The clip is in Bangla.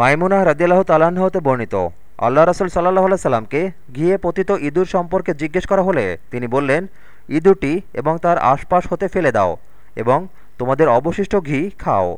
মাইমুনা রাজিয়াল্লাহ তাল্লাহ্ন হতে বর্ণিত আল্লাহ রসুল সাল্লাহ সাল্লামকে ঘিয়ে পতিত ইঁদুর সম্পর্কে জিজ্ঞেস করা হলে তিনি বললেন, ইঁদুরটি এবং তার আশপাশ হতে ফেলে দাও এবং তোমাদের অবশিষ্ট ঘি খাও।